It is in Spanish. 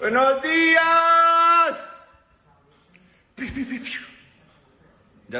Buenos días.